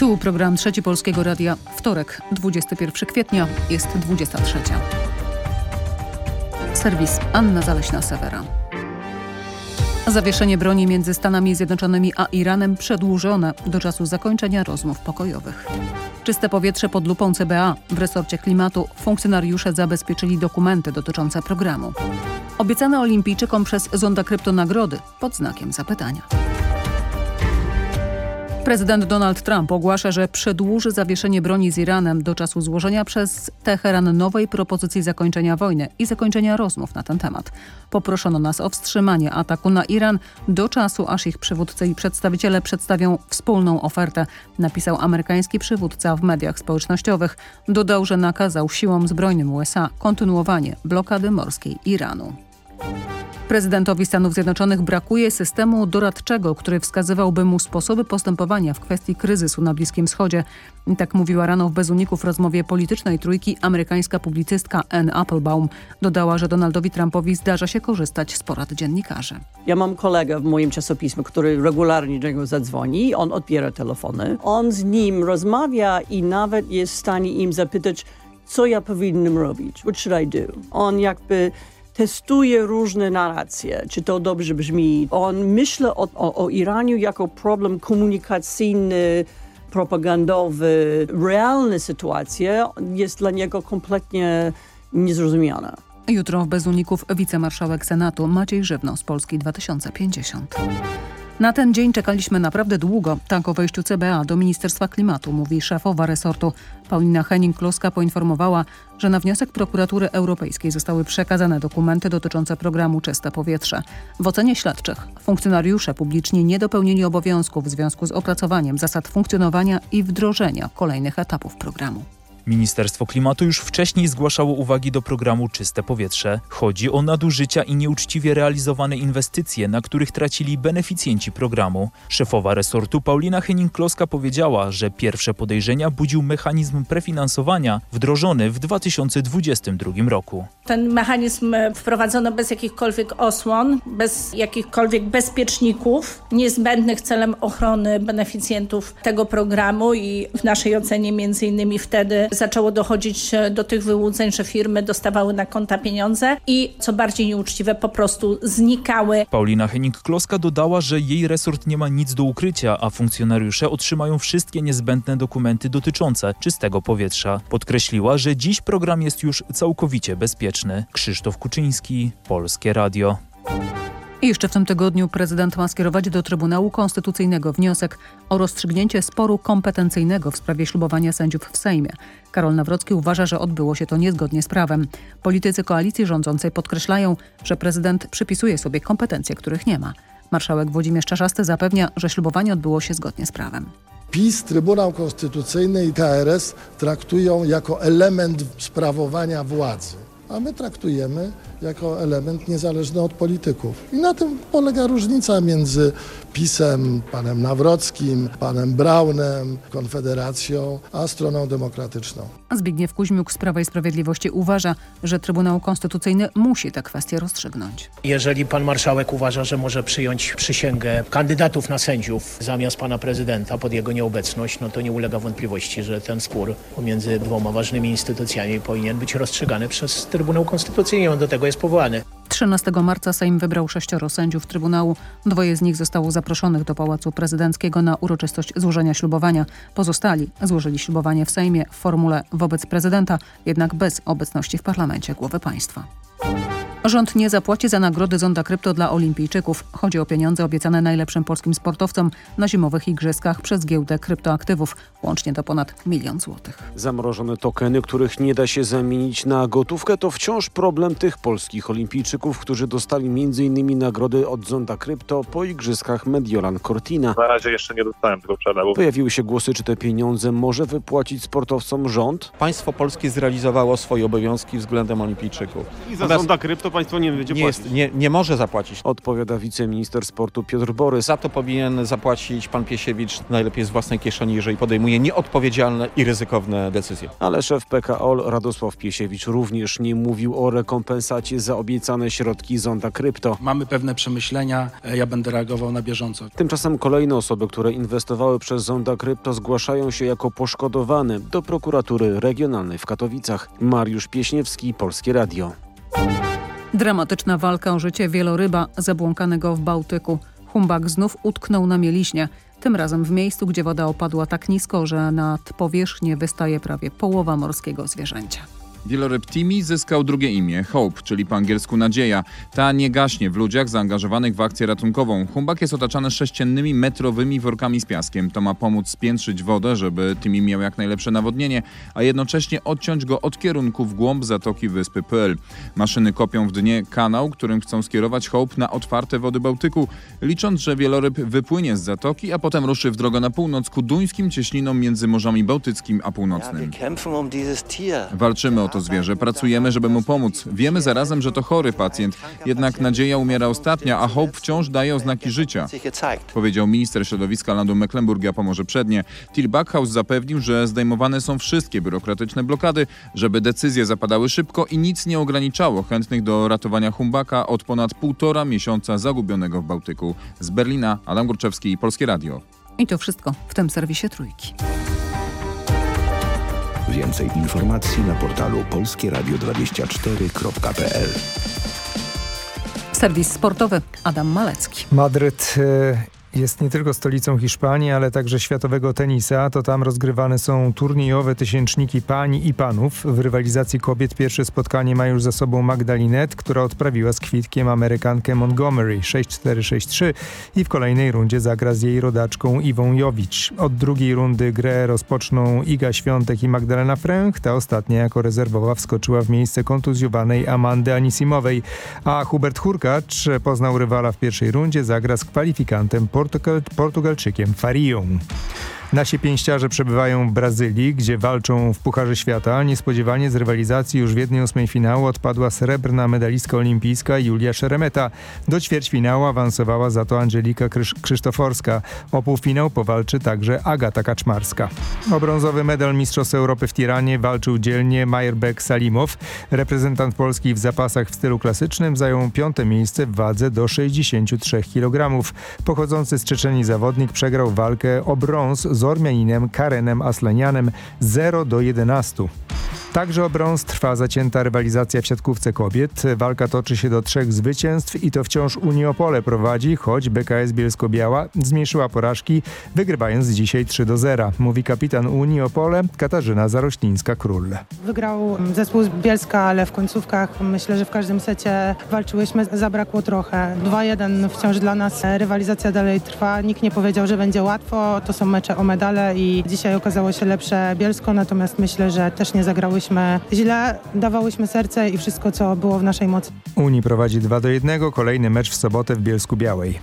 Tu program Trzeci Polskiego Radia. Wtorek, 21 kwietnia, jest 23. Serwis Anna Zaleśna-Sewera. Zawieszenie broni między Stanami Zjednoczonymi a Iranem przedłużone do czasu zakończenia rozmów pokojowych. Czyste powietrze pod lupą CBA. W resorcie klimatu funkcjonariusze zabezpieczyli dokumenty dotyczące programu. Obiecane olimpijczykom przez Zonda Krypto nagrody pod znakiem zapytania. Prezydent Donald Trump ogłasza, że przedłuży zawieszenie broni z Iranem do czasu złożenia przez Teheran nowej propozycji zakończenia wojny i zakończenia rozmów na ten temat. Poproszono nas o wstrzymanie ataku na Iran do czasu, aż ich przywódcy i przedstawiciele przedstawią wspólną ofertę, napisał amerykański przywódca w mediach społecznościowych. Dodał, że nakazał siłom zbrojnym USA kontynuowanie blokady morskiej Iranu. Prezydentowi Stanów Zjednoczonych brakuje systemu doradczego, który wskazywałby mu sposoby postępowania w kwestii kryzysu na Bliskim Wschodzie. Tak mówiła rano w Bezuniku w rozmowie politycznej trójki amerykańska publicystka Ann Applebaum. Dodała, że Donaldowi Trumpowi zdarza się korzystać z porad dziennikarzy. Ja mam kolegę w moim czasopismie, który regularnie do niego zadzwoni. On odbiera telefony. On z nim rozmawia i nawet jest w stanie im zapytać, co ja powinienem robić. What should I do? On jakby testuje różne narracje, czy to dobrze brzmi. On myśli o, o, o Iranie jako problem komunikacyjny, propagandowy. Realna sytuacja jest dla niego kompletnie niezrozumiana. Jutro w Bezuników wicemarszałek Senatu Maciej Żywno z Polski 2050. Na ten dzień czekaliśmy naprawdę długo. Tak o wejściu CBA do Ministerstwa Klimatu, mówi szefowa resortu. Paulina Henning-Kloska poinformowała, że na wniosek prokuratury europejskiej zostały przekazane dokumenty dotyczące programu Czyste Powietrze. W ocenie śledczych funkcjonariusze publicznie nie dopełnili obowiązków w związku z opracowaniem zasad funkcjonowania i wdrożenia kolejnych etapów programu. Ministerstwo Klimatu już wcześniej zgłaszało uwagi do programu Czyste Powietrze. Chodzi o nadużycia i nieuczciwie realizowane inwestycje, na których tracili beneficjenci programu. Szefowa resortu Paulina Henning-Kloska powiedziała, że pierwsze podejrzenia budził mechanizm prefinansowania wdrożony w 2022 roku. Ten mechanizm wprowadzono bez jakichkolwiek osłon, bez jakichkolwiek bezpieczników, niezbędnych celem ochrony beneficjentów tego programu i w naszej ocenie między innymi wtedy zaczęło dochodzić do tych wyłudzeń, że firmy dostawały na konta pieniądze i co bardziej nieuczciwe po prostu znikały. Paulina Henning-Kloska dodała, że jej resort nie ma nic do ukrycia, a funkcjonariusze otrzymają wszystkie niezbędne dokumenty dotyczące czystego powietrza. Podkreśliła, że dziś program jest już całkowicie bezpieczny. Krzysztof Kuczyński, Polskie Radio. I jeszcze w tym tygodniu prezydent ma skierować do Trybunału Konstytucyjnego wniosek o rozstrzygnięcie sporu kompetencyjnego w sprawie ślubowania sędziów w Sejmie. Karol Nawrocki uważa, że odbyło się to niezgodnie z prawem. Politycy koalicji rządzącej podkreślają, że prezydent przypisuje sobie kompetencje, których nie ma. Marszałek Włodzimierz Czarzasty zapewnia, że ślubowanie odbyło się zgodnie z prawem. PiS, Trybunał Konstytucyjny i KRS traktują jako element sprawowania władzy, a my traktujemy jako element niezależny od polityków. I na tym polega różnica między PiSem, panem Nawrockim, panem Braunem, Konfederacją, a stroną demokratyczną. Zbigniew Kuźmiuk z Prawa i Sprawiedliwości uważa, że Trybunał Konstytucyjny musi tę kwestię rozstrzygnąć. Jeżeli pan marszałek uważa, że może przyjąć przysięgę kandydatów na sędziów zamiast pana prezydenta pod jego nieobecność, no to nie ulega wątpliwości, że ten spór pomiędzy dwoma ważnymi instytucjami powinien być rozstrzygany przez Trybunał Konstytucyjny. On do tego jest powołany. 13 marca Sejm wybrał sześcioro sędziów Trybunału. Dwoje z nich zostało zaproszonych do Pałacu Prezydenckiego na uroczystość złożenia ślubowania. Pozostali złożyli ślubowanie w Sejmie w formule wobec prezydenta, jednak bez obecności w parlamencie głowy państwa. Rząd nie zapłaci za nagrody Zonda Krypto dla olimpijczyków. Chodzi o pieniądze obiecane najlepszym polskim sportowcom na zimowych igrzyskach przez giełdę kryptoaktywów. Łącznie to ponad milion złotych. Zamrożone tokeny, których nie da się zamienić na gotówkę, to wciąż problem tych polskich olimpijczyków, którzy dostali m.in. nagrody od Zonda Krypto po igrzyskach Mediolan Cortina. Na razie jeszcze nie dostałem tego przelewu. Pojawiły się głosy, czy te pieniądze może wypłacić sportowcom rząd. Państwo polskie zrealizowało swoje obowiązki względem olimpijczyków. I za Zonda Krypto to państwo nie będzie nie, płacić. jest, nie, nie może zapłacić. Odpowiada wiceminister sportu Piotr Borys. Za to powinien zapłacić pan Piesiewicz najlepiej z własnej kieszeni, jeżeli podejmuje nieodpowiedzialne i ryzykowne decyzje. Ale szef PKO Radosław Piesiewicz również nie mówił o rekompensacie za obiecane środki zonda krypto. Mamy pewne przemyślenia, e, ja będę reagował na bieżąco. Tymczasem kolejne osoby, które inwestowały przez zonda krypto zgłaszają się jako poszkodowane do prokuratury regionalnej w Katowicach. Mariusz Pieśniewski, Polskie Radio. Dramatyczna walka o życie wieloryba zabłąkanego w Bałtyku. Humbak znów utknął na mieliźnie. Tym razem w miejscu, gdzie woda opadła tak nisko, że nad powierzchnię wystaje prawie połowa morskiego zwierzęcia. Wieloryb Timi zyskał drugie imię, Hope, czyli po angielsku nadzieja. Ta nie gaśnie w ludziach zaangażowanych w akcję ratunkową. Humbak jest otaczany sześciennymi metrowymi workami z piaskiem. To ma pomóc spiętrzyć wodę, żeby Timi miał jak najlepsze nawodnienie, a jednocześnie odciąć go od kierunku w głąb zatoki wyspy Pearl. Maszyny kopią w dnie kanał, którym chcą skierować Hope na otwarte wody Bałtyku, licząc, że wieloryb wypłynie z zatoki, a potem ruszy w drogę na północ ku duńskim cieśninom między Morzami Bałtyckim a Północnym. Walczymy o to zwierzę, pracujemy, żeby mu pomóc. Wiemy zarazem, że to chory pacjent, jednak nadzieja umiera ostatnia, a Hope wciąż daje oznaki życia. Powiedział minister środowiska landu Mecklenburgia Pomorze Przednie. Till Backhaus zapewnił, że zdejmowane są wszystkie biurokratyczne blokady, żeby decyzje zapadały szybko i nic nie ograniczało chętnych do ratowania Humbaka od ponad półtora miesiąca zagubionego w Bałtyku. Z Berlina Adam Górczewski, Polskie Radio. I to wszystko w tym serwisie Trójki. Więcej informacji na portalu polskieradio24.pl Serwis sportowy Adam Malecki. Madryt e, jest nie tylko stolicą Hiszpanii, ale także światowego tenisa. To tam rozgrywane są turniejowe tysięczniki pań i panów. W rywalizacji kobiet pierwsze spotkanie ma już za sobą Magdalinet, która odprawiła z kwitkiem Amerykankę Montgomery 6-4-6-3 i w kolejnej rundzie zagra z jej rodaczką Iwą Jowicz. Od drugiej rundy grę rozpoczną Iga Świątek i Magdalena Fręch. Ta ostatnia jako rezerwowa wskoczyła w miejsce kontuzjowanej Amandy Anisimowej, a Hubert Hurkacz poznał rywala w pierwszej rundzie, zagra z kwalifikantem Portugal, Portugalczykiem Farią. Nasi pięściarze przebywają w Brazylii, gdzie walczą w Pucharze Świata. Niespodziewanie z rywalizacji już w jednej ósmej finału odpadła srebrna medalistka olimpijska Julia Szeremeta. Do ćwierćfinału awansowała za to Angelika Krysz Krzysztoforska. O półfinał powalczy także Agata Kaczmarska. O brązowy medal Mistrzostw Europy w Tiranie walczył dzielnie Majerbek Salimow. Reprezentant Polski w zapasach w stylu klasycznym zajął piąte miejsce w wadze do 63 kg. Pochodzący z Czeczenii zawodnik przegrał walkę o brąz z Ormianinem Karenem Aslanianem 0 do 11. Także o brąz trwa zacięta rywalizacja w siatkówce kobiet. Walka toczy się do trzech zwycięstw i to wciąż Uniopole prowadzi, choć BKS Bielsko-Biała zmniejszyła porażki, wygrywając dzisiaj 3 do 0. Mówi kapitan Unii Opole Katarzyna Zaroślińska-Król. Wygrał zespół z Bielska, ale w końcówkach myślę, że w każdym secie walczyłyśmy, zabrakło trochę. 2-1 wciąż dla nas, rywalizacja dalej trwa. Nikt nie powiedział, że będzie łatwo. To są mecze o medale i dzisiaj okazało się lepsze Bielsko, natomiast myślę, że też nie źle. Dawałyśmy serce i wszystko, co było w naszej mocy. Unii prowadzi 2 do 1, kolejny mecz w sobotę w Bielsku Białej.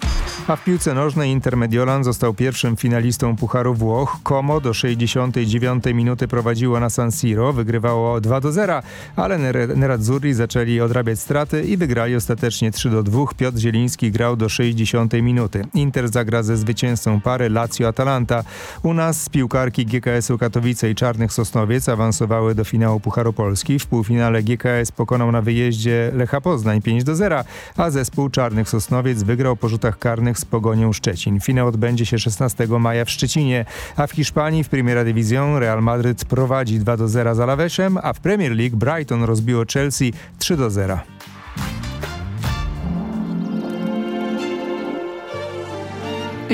A w piłce nożnej Inter Mediolan został pierwszym finalistą Pucharu Włoch. Como do 69 minuty prowadziło na San Siro, wygrywało 2 do 0, ale Nerazzurri zaczęli odrabiać straty i wygrali ostatecznie 3 do 2. Piotr Zieliński grał do 60 minuty. Inter zagra ze zwycięzcą pary Lazio-Atalanta. U nas piłkarki GKS-u Katowice i Czarnych Sosnowiec awansowały do finału Pucharu Polski. W półfinale GKS pokonał na wyjeździe Lecha Poznań 5 do 0, a zespół Czarnych Sosnowiec wygrał po rzutach karnych z Pogonią Szczecin. Finał odbędzie się 16 maja w Szczecinie, a w Hiszpanii w Primera División Real Madryt prowadzi 2 do 0 za Laweszem, a w Premier League Brighton rozbiło Chelsea 3 do 0.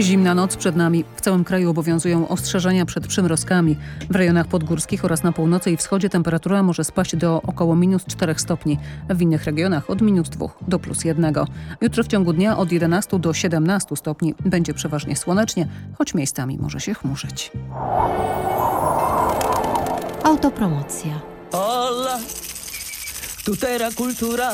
Zimna noc przed nami. W całym kraju obowiązują ostrzeżenia przed przymrozkami. W rejonach podgórskich oraz na północy i wschodzie temperatura może spaść do około minus 4 stopni. W innych regionach od minus 2 do plus 1. Jutro w ciągu dnia od 11 do 17 stopni będzie przeważnie słonecznie, choć miejscami może się chmurzyć. Autopromocja. Hola, tutera kultura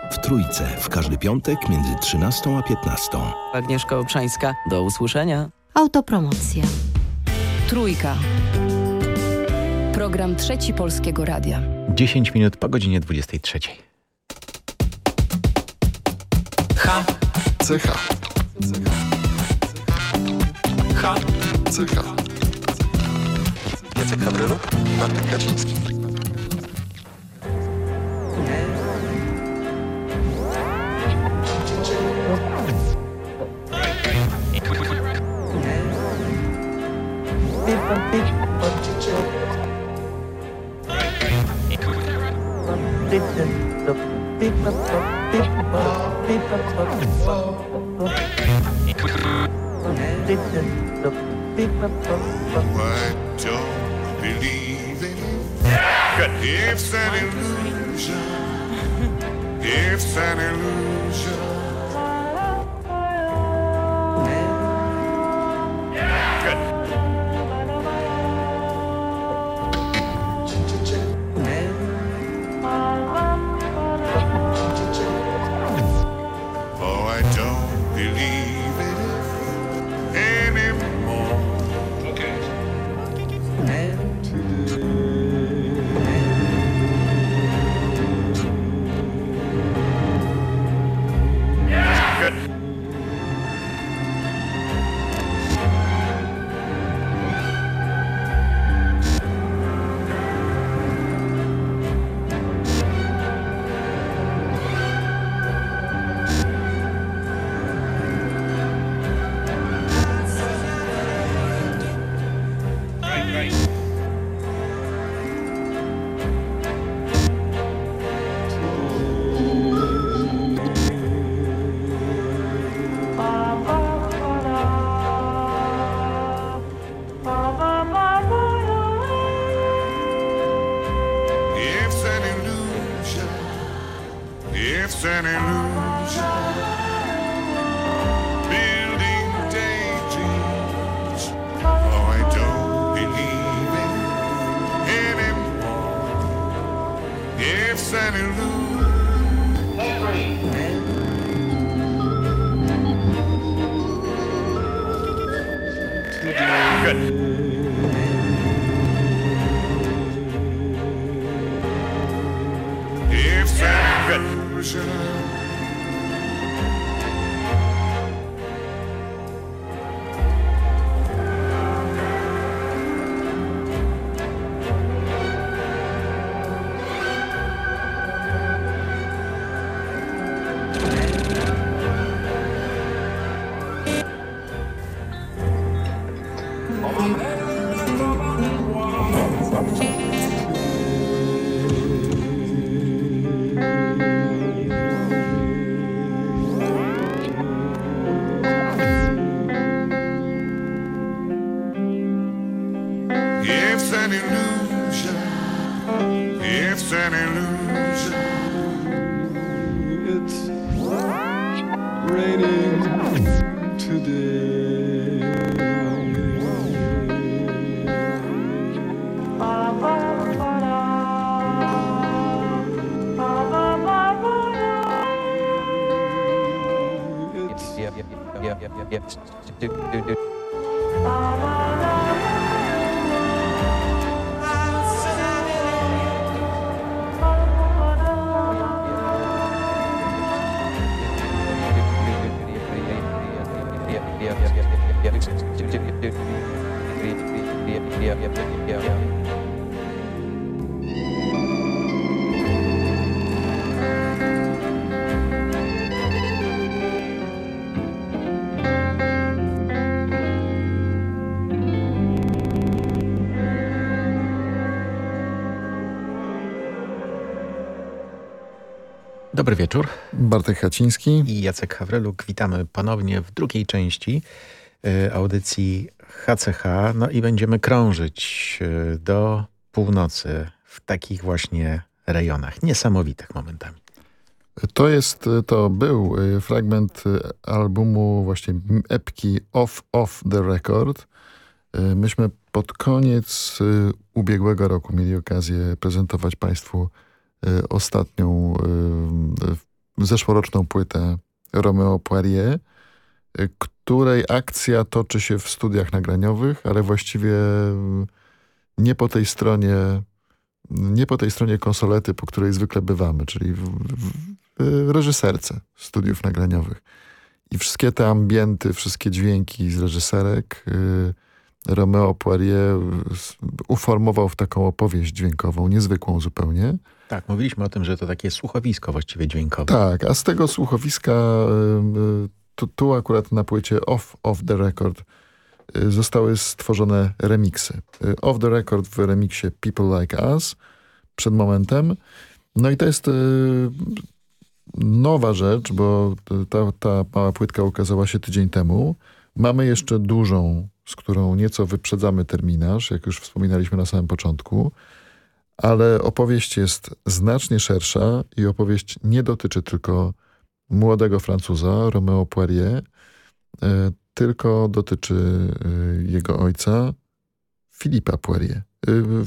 w Trójce w każdy piątek między 13 a 15. Agnieszka Obszańska, do usłyszenia. Autopromocja. Trójka. Program Trzeci Polskiego Radia. 10 minut po godzinie 23. H. CH. H. CH. Jacek Hawryluk, Bartek Kaczyński. It's an illusion. It's an illusion. Dobry wieczór. Bartek Haciński i Jacek Hawryluk. Witamy ponownie w drugiej części y, audycji HCH. No i będziemy krążyć y, do północy w takich właśnie rejonach, niesamowitych momentami. To jest, to był fragment albumu właśnie epki Off Off the Record. Myśmy pod koniec ubiegłego roku mieli okazję prezentować Państwu ostatnią zeszłoroczną płytę Romeo Poirier, której akcja toczy się w studiach nagraniowych, ale właściwie nie po tej stronie nie po tej stronie konsolety, po której zwykle bywamy, czyli w, w, w reżyserce studiów nagraniowych. I wszystkie te ambienty, wszystkie dźwięki z reżyserek y, Romeo Poirier uformował w taką opowieść dźwiękową, niezwykłą zupełnie. Tak, mówiliśmy o tym, że to takie słuchowisko właściwie dźwiękowe. Tak, a z tego słuchowiska y, tu, tu akurat na płycie Off, the Record y, zostały stworzone remiksy. Off the Record w remiksie People Like Us przed momentem. No i to jest nowa rzecz, bo ta, ta mała płytka ukazała się tydzień temu. Mamy jeszcze dużą, z którą nieco wyprzedzamy terminarz, jak już wspominaliśmy na samym początku, ale opowieść jest znacznie szersza i opowieść nie dotyczy tylko młodego Francuza, Romeo Poirier, tylko dotyczy jego ojca, Filipa Poirier.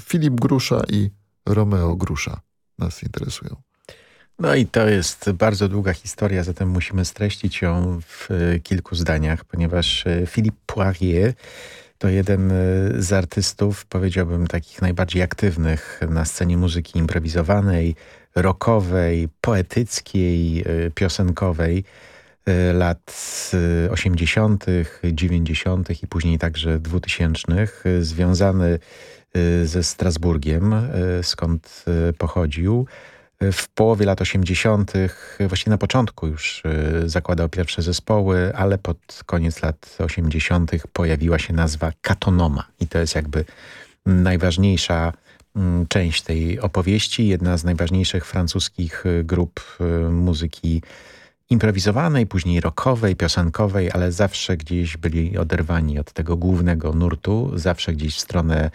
Filip Grusza i Romeo Grusza nas interesują. No i to jest bardzo długa historia, zatem musimy streścić ją w kilku zdaniach, ponieważ Philippe Poirier to jeden z artystów, powiedziałbym, takich najbardziej aktywnych na scenie muzyki improwizowanej, rockowej, poetyckiej, piosenkowej lat 80., 90. i później także 2000. Związany ze Strasburgiem, skąd pochodził. W połowie lat 80., właściwie na początku już zakładał pierwsze zespoły, ale pod koniec lat 80. pojawiła się nazwa Katonoma i to jest jakby najważniejsza część tej opowieści, jedna z najważniejszych francuskich grup muzyki improwizowanej, później rockowej, piosenkowej, ale zawsze gdzieś byli oderwani od tego głównego nurtu, zawsze gdzieś w stronę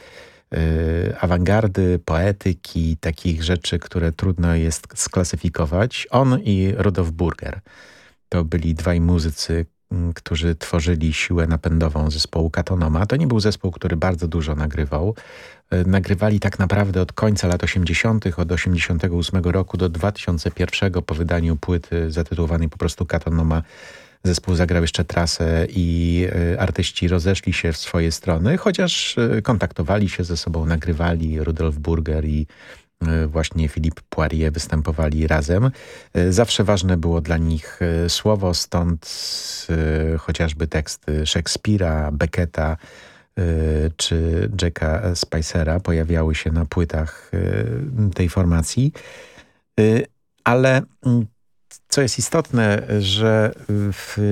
awangardy, poetyki, takich rzeczy, które trudno jest sklasyfikować. On i Rudolf Burger to byli dwaj muzycy, którzy tworzyli siłę napędową zespołu Katonoma. To nie był zespół, który bardzo dużo nagrywał. Nagrywali tak naprawdę od końca lat 80., od 88 roku do 2001 po wydaniu płyty zatytułowanej po prostu Katonoma zespół zagrał jeszcze trasę i artyści rozeszli się w swoje strony, chociaż kontaktowali się ze sobą, nagrywali Rudolf Burger i właśnie Philippe Poirier występowali razem. Zawsze ważne było dla nich słowo, stąd chociażby teksty Szekspira, Becketa czy Jacka Spicera pojawiały się na płytach tej formacji. Ale co jest istotne, że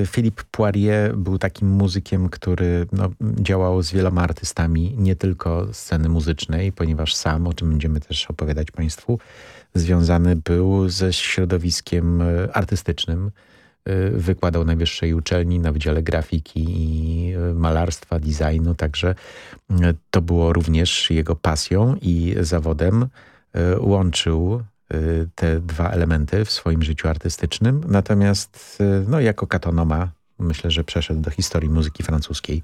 Philippe Poirier był takim muzykiem, który no, działał z wieloma artystami, nie tylko sceny muzycznej, ponieważ sam, o czym będziemy też opowiadać Państwu, związany był ze środowiskiem artystycznym. Wykładał na wyższej uczelni na Wydziale Grafiki i Malarstwa, Designu, także to było również jego pasją i zawodem. Łączył te dwa elementy w swoim życiu artystycznym. Natomiast no, jako katonoma myślę, że przeszedł do historii muzyki francuskiej.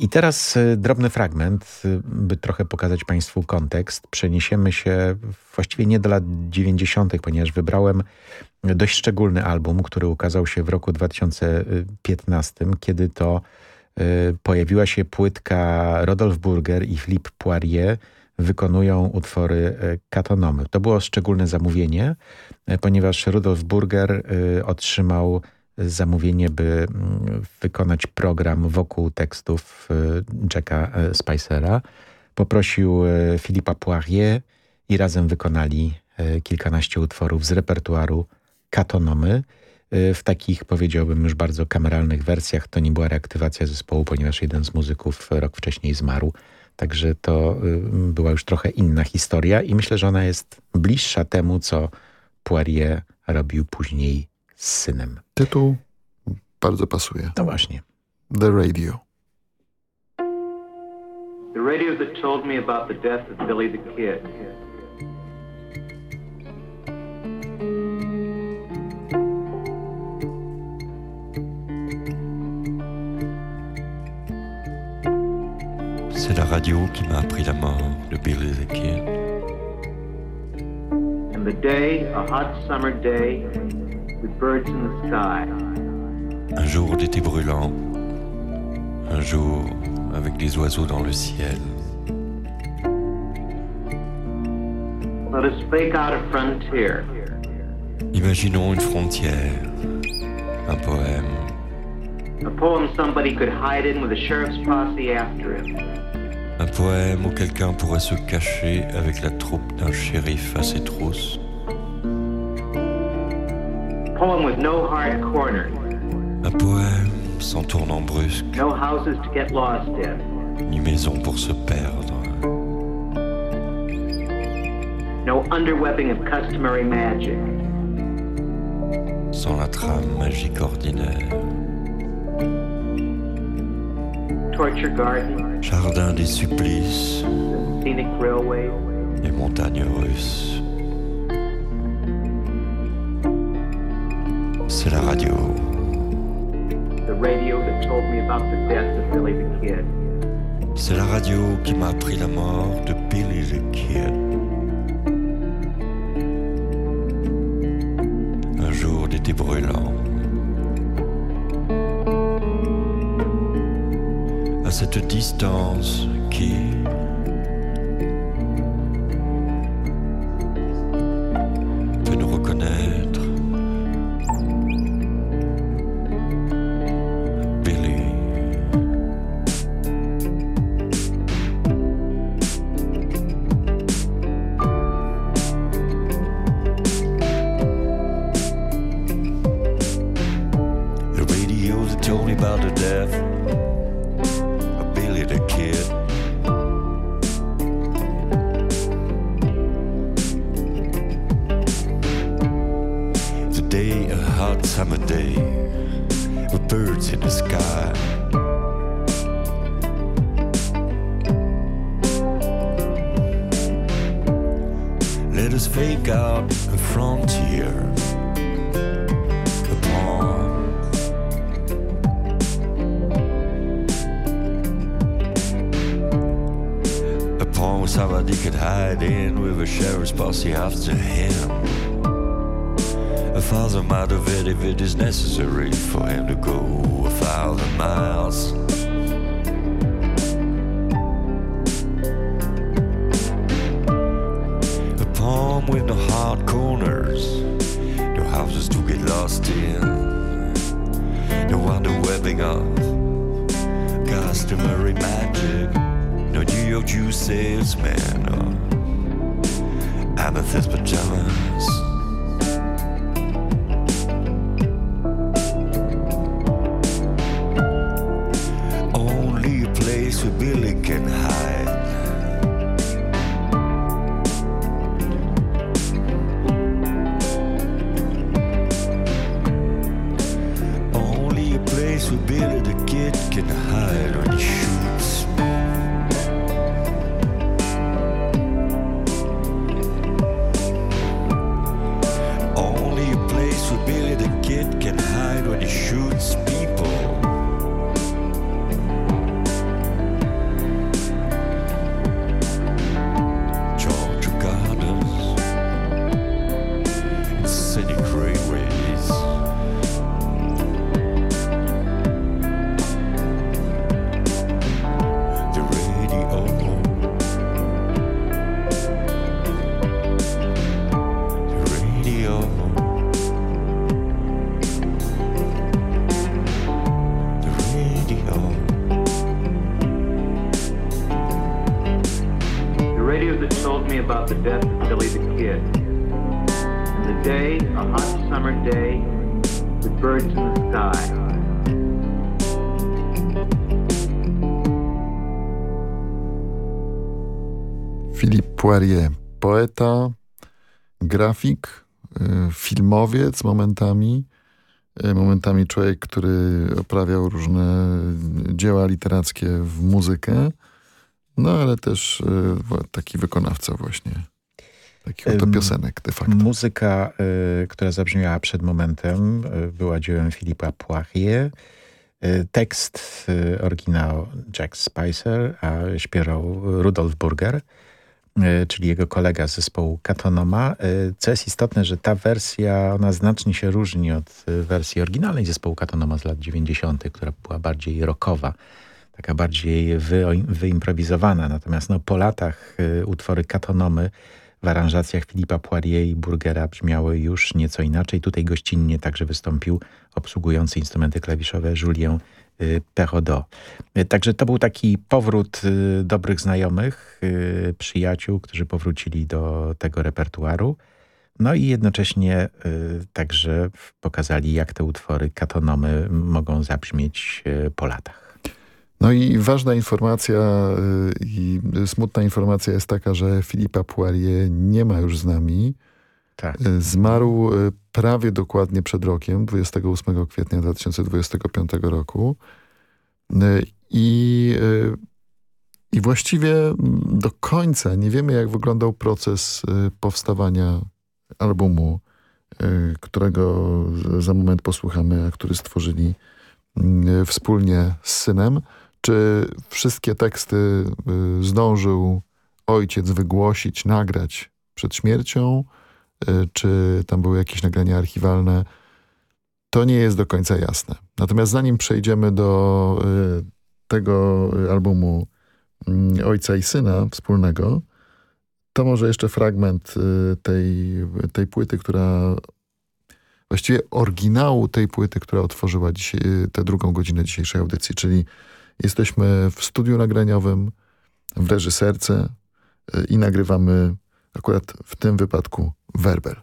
I teraz drobny fragment, by trochę pokazać Państwu kontekst. Przeniesiemy się właściwie nie do lat 90., ponieważ wybrałem dość szczególny album, który ukazał się w roku 2015, kiedy to pojawiła się płytka Rodolphe Burger i Philippe Poirier wykonują utwory Katonomy. To było szczególne zamówienie, ponieważ Rudolf Burger otrzymał zamówienie, by wykonać program wokół tekstów Jacka Spicera. Poprosił Philippa Poirier i razem wykonali kilkanaście utworów z repertuaru Katonomy. W takich, powiedziałbym, już bardzo kameralnych wersjach. To nie była reaktywacja zespołu, ponieważ jeden z muzyków rok wcześniej zmarł. Także to była już trochę inna historia i myślę, że ona jest bliższa temu, co Poirier robił później z synem. Tytuł bardzo pasuje. To właśnie. The Radio. The radio that told me about the death of Billy the Kid. C'est la radio qui m'a appris la mort de Billy the Kid. And the day, a hot summer day, with birds in the sky. Un jour d'été brûlant, un jour avec des oiseaux dans le ciel. Let us fake out a frontier. Imaginons une frontière, un poème, A poem somebody could hide in with a sheriff's posse after him. Un poème où quelqu'un pourrait se cacher avec la troupe d'un shérif à ses trousses. Un poème sans tournant brusque, no houses to get lost in. ni maison pour se perdre. No underwebbing of customary magic. sans la trame magique ordinaire. Torture gardens, Jardin des supplices, scenic railways, les montagnes russes. C'est la radio, the radio that told me about the death of Billy the Kid. c'est la radio qui m'a appris la mort de Billy the Kid. Un jour d'été brûlant. Cette distance qui salesman or oh. amethyst Poirier, poeta, grafik, filmowiec momentami, momentami człowiek, który oprawiał różne dzieła literackie w muzykę, no ale też taki wykonawca właśnie. Takich oto piosenek de facto. Muzyka, y, która zabrzmiała przed momentem, y, była dziełem Filipa Poirier. Y, tekst y, oryginał Jack Spicer, a śpiewał Rudolf Burger, y, czyli jego kolega z zespołu Katonoma. Y, co jest istotne, że ta wersja, ona znacznie się różni od wersji oryginalnej zespołu Katonoma z lat 90., która była bardziej rockowa taka bardziej wy, wyimprowizowana. Natomiast no, po latach utwory Katonomy w aranżacjach Filipa Poirier i Burgera brzmiały już nieco inaczej. Tutaj gościnnie także wystąpił obsługujący instrumenty klawiszowe Julien y, Perrodot. Y, także to był taki powrót y, dobrych znajomych, przyjaciół, którzy powrócili do tego repertuaru. No i jednocześnie także pokazali, jak te utwory katonomy mogą zabrzmieć po latach. No i ważna informacja i smutna informacja jest taka, że Filipa Poirier nie ma już z nami. Tak. Y, zmarł y, prawie dokładnie przed rokiem, 28 kwietnia 2025 roku. I, I właściwie do końca nie wiemy, jak wyglądał proces powstawania albumu, którego za moment posłuchamy, a który stworzyli wspólnie z synem. Czy wszystkie teksty y, zdążył ojciec wygłosić, nagrać przed śmiercią? Y, czy tam były jakieś nagrania archiwalne? To nie jest do końca jasne. Natomiast zanim przejdziemy do y, tego albumu mm, Ojca i Syna wspólnego, to może jeszcze fragment tej, tej płyty, która właściwie oryginału tej płyty, która otworzyła dzisiaj, tę drugą godzinę dzisiejszej audycji, czyli Jesteśmy w studiu nagraniowym, w reżyserce y, i nagrywamy akurat w tym wypadku werbel.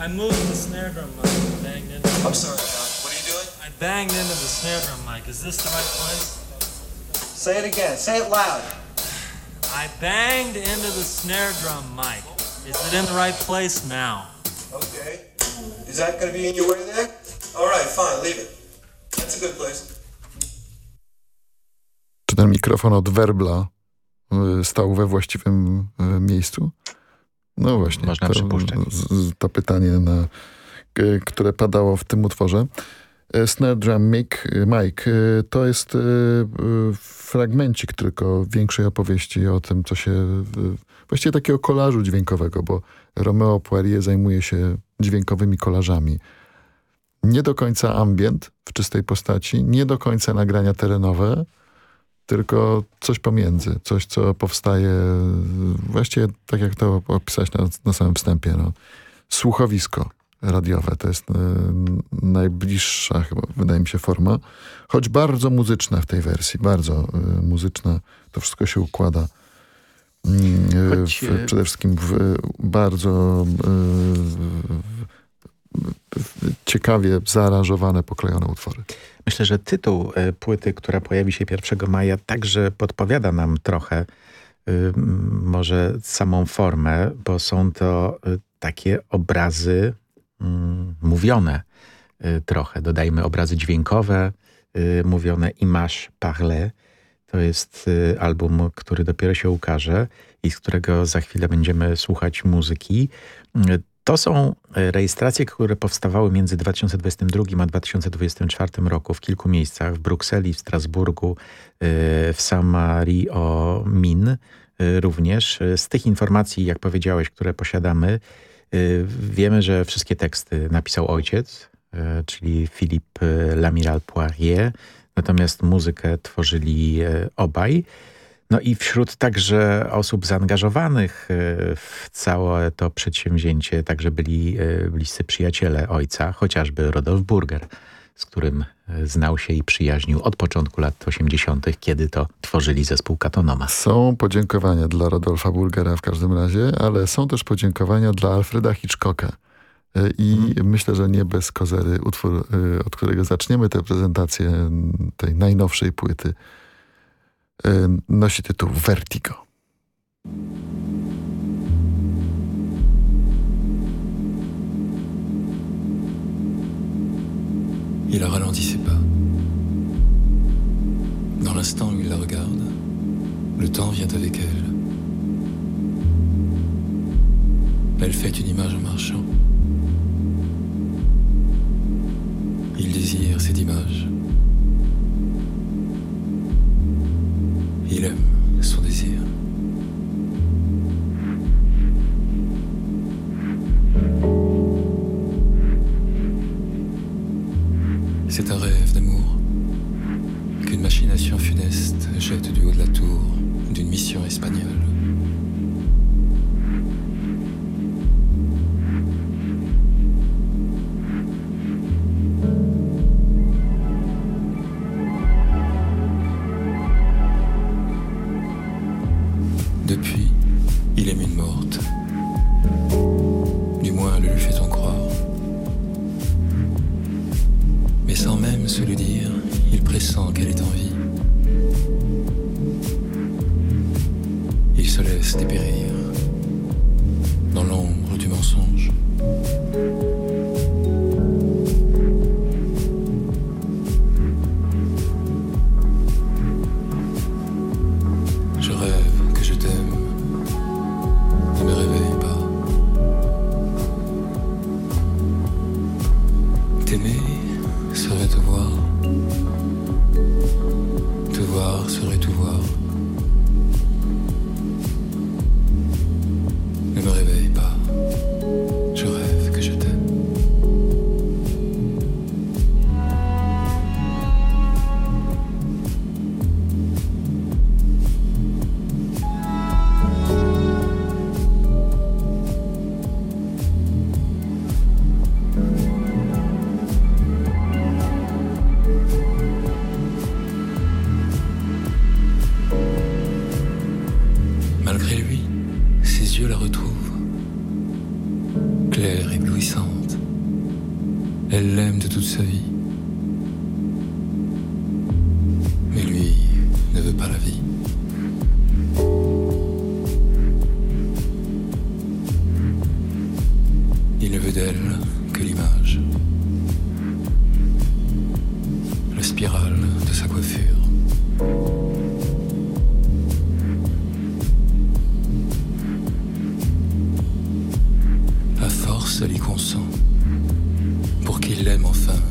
I moved the snare drum mic and banged into it. I'm sorry, John. What are you doing? I banged into the snare drum mic. Is this the right place? Say it again. Say it loud. I banged into the snare drum mic. Is it in the right place now? Okay. Is that going to be in your way there? All right, fine. Leave it. That's a good place. Czy ten mikrofon od werbla y, stał we właściwym y, miejscu? No właśnie. Można to, przypuszczać. To pytanie, na, y, które padało w tym utworze. E, snare Drum e, Mike. E, to jest fragmencik tylko większej opowieści o tym, co się... Właściwie takiego kolażu dźwiękowego, bo Romeo Poirier zajmuje się dźwiękowymi kolażami. Nie do końca ambient w czystej postaci, nie do końca nagrania terenowe, tylko coś pomiędzy, coś, co powstaje właściwie tak, jak to opisać na, na samym wstępie. No. Słuchowisko radiowe to jest y, najbliższa chyba, wydaje mi się, forma, choć bardzo muzyczna w tej wersji, bardzo y, muzyczna. To wszystko się układa y, Choć, w, przede wszystkim w bardzo ciekawie zaaranżowane, poklejone utwory. Myślę, że tytuł płyty, która pojawi się 1 maja, także podpowiada nam trochę y, może samą formę, bo są to y, takie obrazy mm, mówione y, trochę. Dodajmy obrazy dźwiękowe, mówione image parlé. To jest album, który dopiero się ukaże i z którego za chwilę będziemy słuchać muzyki. To są rejestracje, które powstawały między 2022 a 2024 roku w kilku miejscach, w Brukseli, w Strasburgu, w Samarii-o-Min e, również. Z tych informacji, jak powiedziałeś, które posiadamy, wiemy, że wszystkie teksty napisał ojciec, czyli Philippe Lamiral Poirier, natomiast muzykę tworzyli obaj. No i wśród także osób zaangażowanych w całe to przedsięwzięcie także byli bliscy przyjaciele ojca, chociażby Rodolf Burger, z którym e, znał się i przyjaźnił od początku lat 80., kiedy to tworzyli zespół Katonoma. Są podziękowania dla Rodolfa Burgera w każdym razie, ale są też podziękowania dla Alfreda Hitchcocka. I mhm. myślę, że nie bez kozery utwór, od którego zaczniemy tę prezentację tej najnowszej płyty nosi tytuł Vertigo. Il ralentit ses pas. Dans l'instant où il la regarde, le temps vient avec elle. Elle fait une image en marchant. Il désire cette image. Il aime son désir. C'est un rêve d'amour qu'une machination funeste jette du haut de la tour d'une mission espagnole. il ne veut d'elle que l'image, la spirale de sa coiffure. La force, elle y consent, pour qu'il l'aime enfin.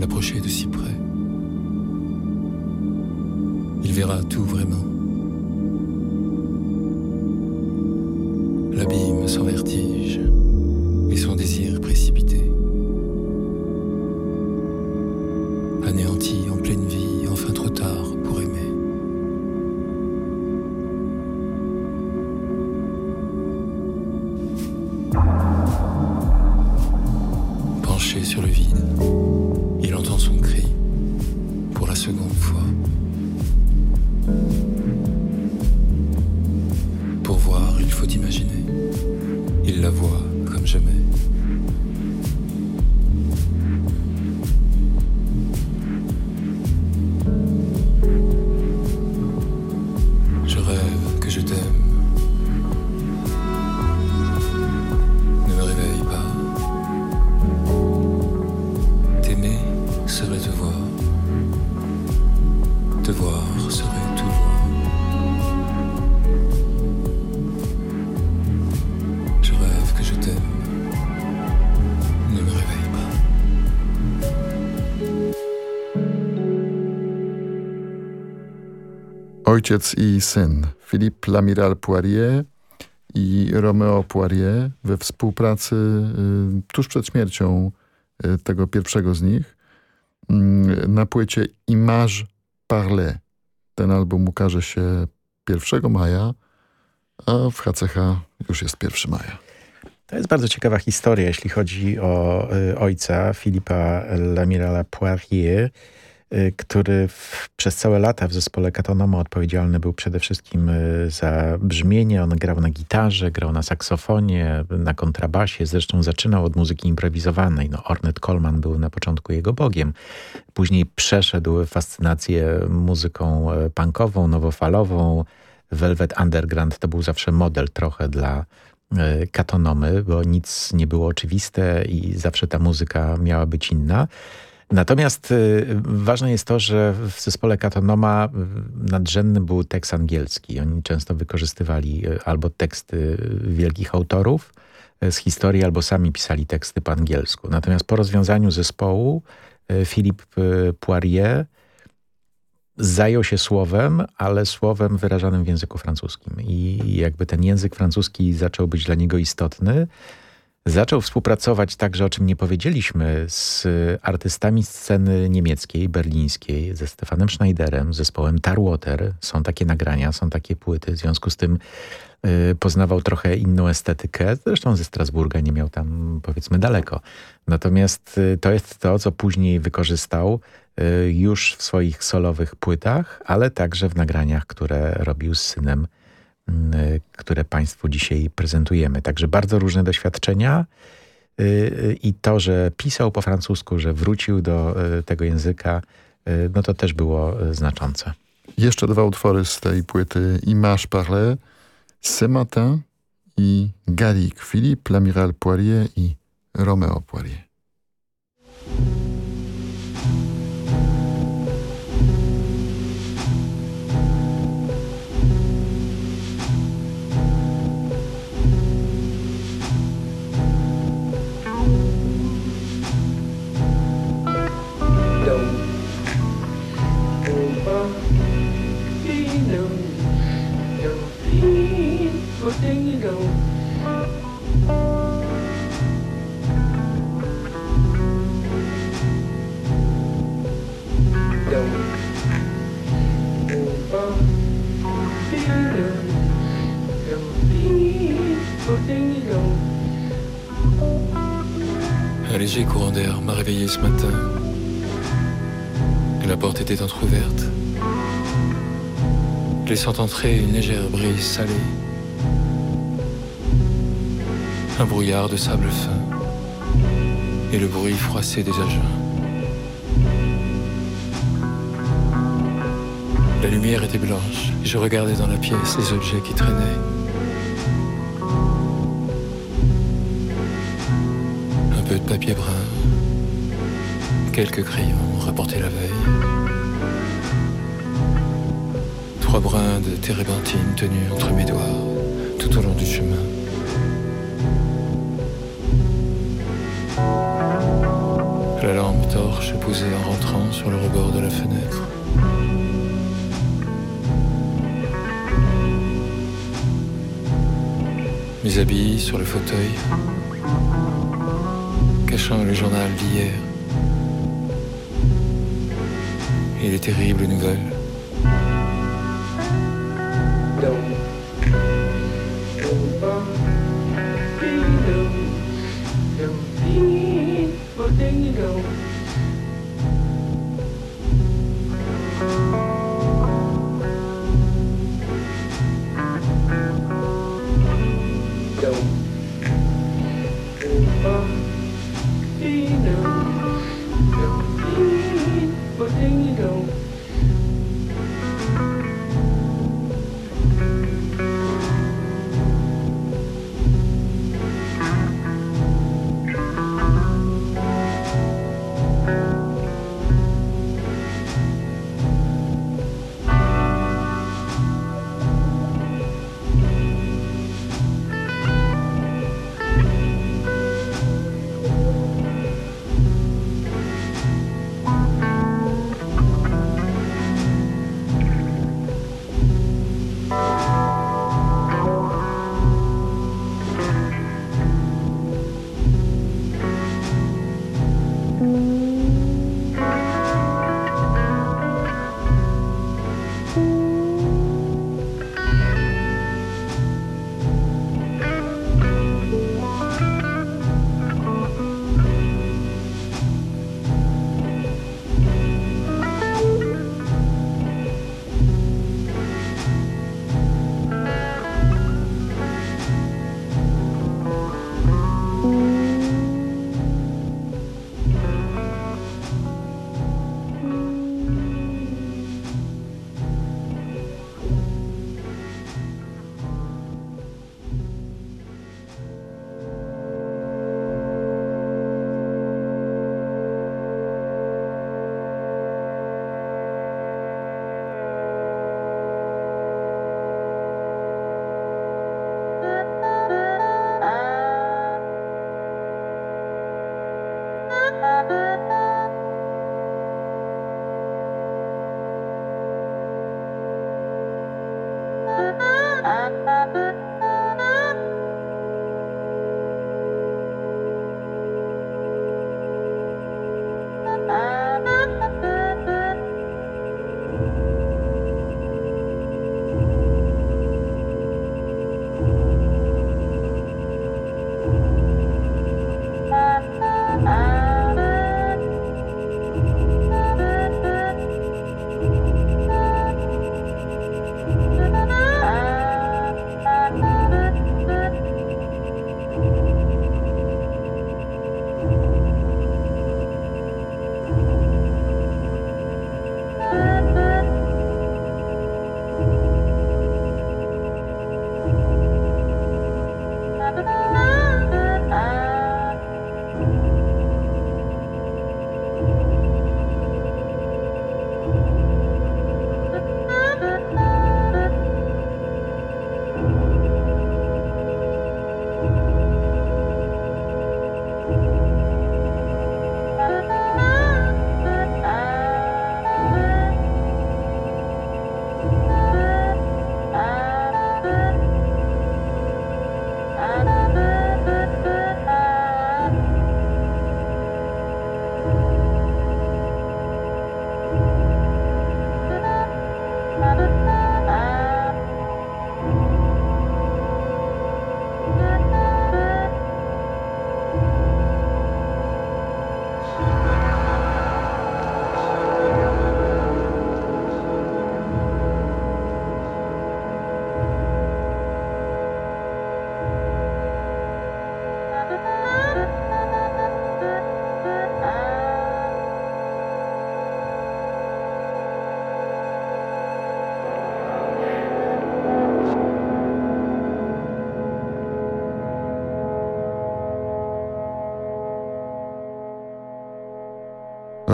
l'approcher de si près. Il verra tout vraiment. Ojciec i syn, Philippe Lamiral Poirier i Romeo Poirier we współpracy y, tuż przed śmiercią y, tego pierwszego z nich y, na płycie Image Parle. Ten album ukaże się 1 maja, a w HCH już jest 1 maja. To jest bardzo ciekawa historia, jeśli chodzi o y, ojca Filipa Lamirala Poirier, który w, przez całe lata w zespole Katonoma odpowiedzialny był przede wszystkim y, za brzmienie. On grał na gitarze, grał na saksofonie, na kontrabasie. Zresztą zaczynał od muzyki improwizowanej. No, Ornette Coleman był na początku jego bogiem. Później przeszedł fascynację muzyką y, punkową, nowofalową. Velvet Underground to był zawsze model trochę dla katonomy, bo nic nie było oczywiste i zawsze ta muzyka miała być inna. Natomiast y, ważne jest to, że w zespole Katonoma y, nadrzędny był tekst angielski. Oni często wykorzystywali y, albo teksty wielkich autorów z historii, albo sami pisali teksty po angielsku. Natomiast po rozwiązaniu zespołu Philippe Poirier zajął się słowem, ale słowem wyrażanym w języku francuskim. I jakby ten język francuski zaczął być dla niego istotny, Zaczął współpracować także, o czym nie powiedzieliśmy, z artystami sceny niemieckiej, berlińskiej, ze Stefanem Schneiderem, zespołem Tarwater. Są takie nagrania, są takie płyty, w związku z tym y, poznawał trochę inną estetykę. Zresztą ze Strasburga nie miał tam powiedzmy daleko. Natomiast y, to jest to, co później wykorzystał y, już w swoich solowych płytach, ale także w nagraniach, które robił z synem które Państwu dzisiaj prezentujemy. Także bardzo różne doświadczenia y, y, i to, że pisał po francusku, że wrócił do tego języka, no to też było znaczące. Jeszcze dwa utwory z tej płyty Image Parle, Ce Matin i Gallic, Philippe L'Amiral Poirier i Romeo Poirier. Ce matin. La porte était entr'ouverte, laissant entrer une légère brise salée. Un brouillard de sable fin et le bruit froissé des agents. La lumière était blanche je regardais dans la pièce les objets qui traînaient. Un peu de papier brun, quelques crayons rapportés la veille, trois brins de térébenthine tenus entre mes doigts tout au long du chemin. La lampe torche posée en rentrant sur le rebord de la fenêtre. Mes habits sur le fauteuil, cachant le journal d'hier et les terribles nouvelles.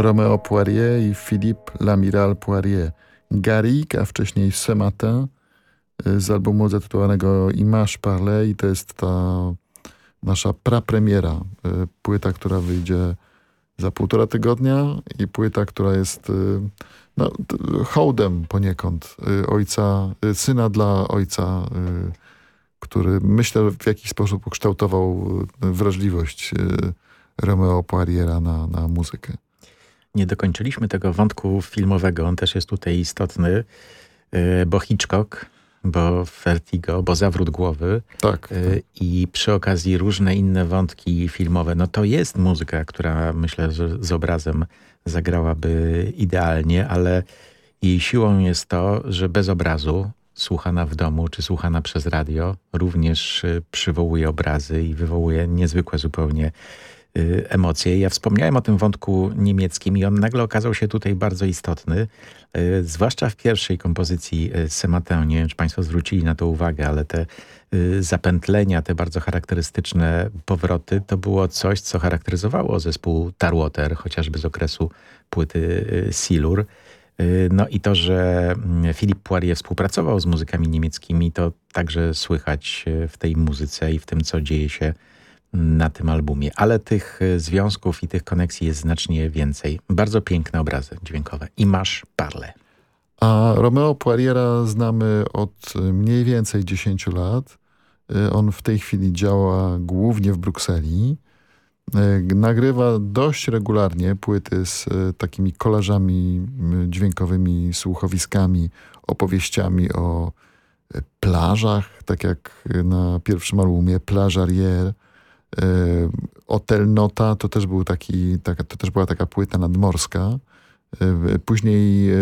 Romeo Poirier i Philippe Lamiral Poirier. Garrigue, a wcześniej Sematin y, z albumu zatytułowanego Image Parley i to jest ta nasza prapremiera. Y, płyta, która wyjdzie za półtora tygodnia i płyta, która jest y, no, hołdem poniekąd ojca, syna dla ojca, który myślę w jakiś sposób ukształtował wrażliwość Romeo Poiriera na, na muzykę. Nie dokończyliśmy tego wątku filmowego, on też jest tutaj istotny, y, bo Hitchcock, bo Vertigo, bo Zawrót Głowy tak, y, tak. i przy okazji różne inne wątki filmowe. No to jest muzyka, która myślę, że z obrazem zagrałaby idealnie, ale jej siłą jest to, że bez obrazu słuchana w domu czy słuchana przez radio również y, przywołuje obrazy i wywołuje niezwykłe zupełnie emocje. Ja wspomniałem o tym wątku niemieckim i on nagle okazał się tutaj bardzo istotny, y, zwłaszcza w pierwszej kompozycji y, Sematin. Nie wiem, czy Państwo zwrócili na to uwagę, ale te zapętlenia, te bardzo charakterystyczne powroty, to było coś, co charakteryzowało zespół Tarwater, chociażby z okresu płyty Silur. No i to, że mm, Philippe Poirier współpracował z muzykami niemieckimi, to także słychać w tej muzyce i w tym, co dzieje się na tym albumie, ale tych e, związków i tych koneksji jest znacznie więcej. Bardzo piękne obrazy dźwiękowe. I masz parle. A Romeo Poiriera znamy od mniej więcej 10 lat. E, on w tej chwili działa głównie w Brukseli. Nagrywa dość regularnie płyty z takimi kolażami dźwiękowymi, słuchowiskami, opowieściami o plażach, tak jak na pierwszym albumie Plaż Arrière, E, Hotel Nota to też, był taki, taka, to też była taka płyta nadmorska. E, później e,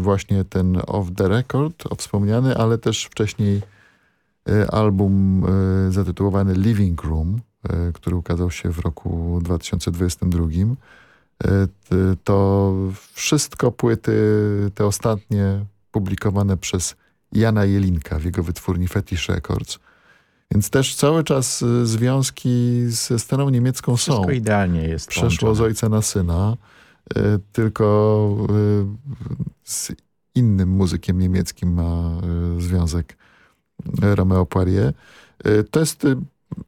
właśnie ten Off the Record, o wspomniany, ale też wcześniej album zatytułowany Living Room, który ukazał się w roku 2022. To wszystko płyty, te ostatnie publikowane przez Jana Jelinka w jego wytwórni Fetish Records. Więc też cały czas y, związki ze sceną niemiecką Wszystko są. idealnie jest Przeszło połączone. z ojca na syna, y, tylko y, z innym muzykiem niemieckim ma związek Romeo Poirier. To jest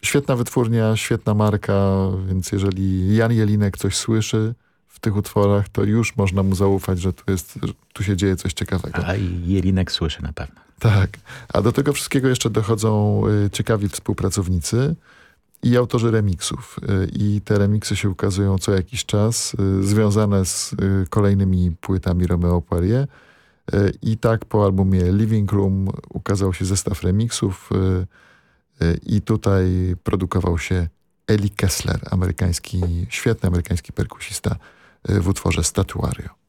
świetna wytwórnia, świetna marka, więc jeżeli Jan Jelinek coś słyszy w tych utworach, to już można mu zaufać, że tu, jest, że tu się dzieje coś ciekawego. A Jelinek słyszy na pewno. Tak, a do tego wszystkiego jeszcze dochodzą y, ciekawi współpracownicy i autorzy remiksów. Y, I te remiksy się ukazują co jakiś czas, y, związane z kolejnymi płytami Romeo Poirier. I tak po albumie Living Room ukazał się zestaw remiksów i tutaj produkował się Eli Kessler, amerykański, świetny amerykański perkusista w utworze Statuario.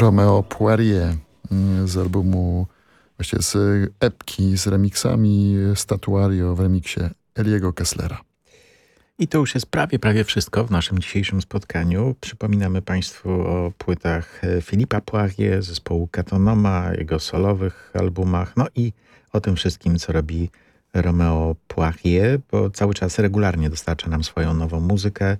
Romeo Poirier mm, z albumu, właściwie z epki, z remixami Statuario w remiksie Eliego Kesslera. I to już jest prawie, prawie wszystko w naszym dzisiejszym spotkaniu. Przypominamy Państwu o płytach Filipa Poirier, zespołu Katonoma, jego solowych albumach, no i o tym wszystkim, co robi Romeo Poirier, bo cały czas regularnie dostarcza nam swoją nową muzykę.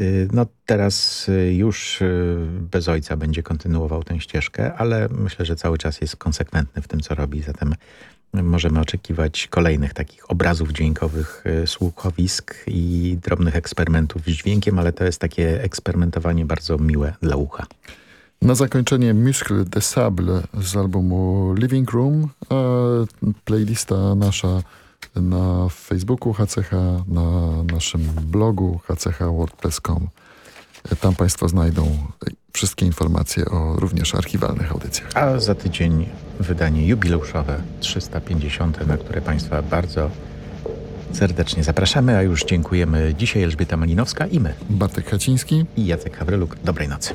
Y, no teraz y, już y, bez ojca będzie kontynuował tę ścieżkę, ale myślę, że cały czas jest konsekwentny w tym, co robi. Zatem możemy oczekiwać kolejnych takich obrazów dźwiękowych, słuchowisk i drobnych eksperymentów z dźwiękiem, ale to jest takie eksperymentowanie bardzo miłe dla ucha. Na zakończenie Muscle de Sable z albumu Living Room, playlista nasza na Facebooku HCH, na naszym blogu hchwordpress.com. Tam Państwo znajdą wszystkie informacje o również archiwalnych audycjach. A za tydzień wydanie jubileuszowe 350, na które Państwa bardzo serdecznie zapraszamy, a już dziękujemy dzisiaj Elżbieta Malinowska i my. Bartek Haciński i Jacek Hawryluk. Dobrej nocy.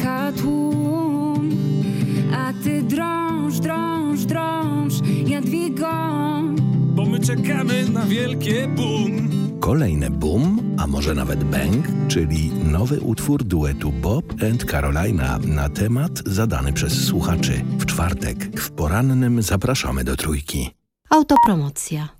czeka tłum. A ty drąż, drąż, drąż, Jadwigo, Bo my czekamy na wielkie boom. Kolejne boom, a może nawet bang, czyli nowy utwór duetu Bob and Carolina na temat zadany przez słuchaczy. W czwartek w porannym zapraszamy do trójki. Autopromocja.